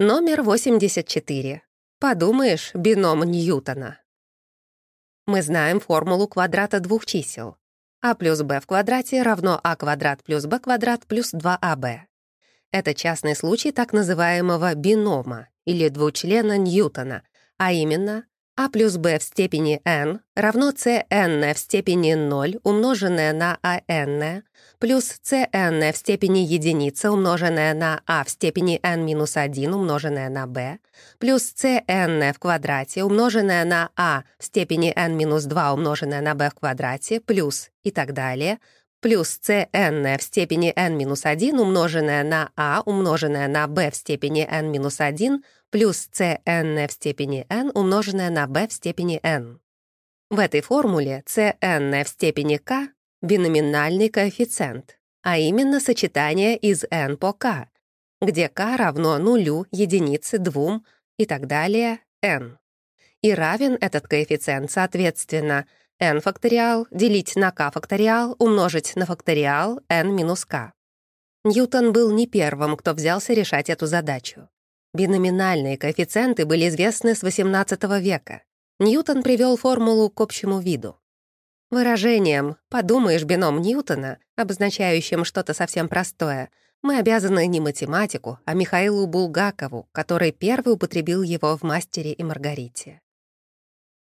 Номер 84. Подумаешь, бином Ньютона. Мы знаем формулу квадрата двух чисел. а плюс b в квадрате равно а квадрат плюс b квадрат плюс 2ab. Это частный случай так называемого бинома или двучлена Ньютона, а именно а плюс b в степени n равно cn в степени 0 умноженное на an плюс cn в степени единица, умноженное на а в степени n минус 1, умноженное на b, плюс cn в квадрате, умноженное на а в степени n минус 2, умноженное на b в квадрате, плюс и так далее, плюс cn в степени n минус 1, умноженное на а, умноженное на b в степени n минус 1, плюс cn в степени n, умноженное на b в степени n. В этой формуле cn в степени k биноминальный коэффициент, а именно сочетание из n по k, где k равно нулю, единице, двум и так далее, n. И равен этот коэффициент, соответственно, n факториал делить на k факториал умножить на факториал n минус k. Ньютон был не первым, кто взялся решать эту задачу. Биноминальные коэффициенты были известны с XVIII века. Ньютон привел формулу к общему виду. Выражением «подумаешь, бином Ньютона», обозначающим что-то совсем простое, мы обязаны не математику, а Михаилу Булгакову, который первый употребил его в «Мастере и Маргарите».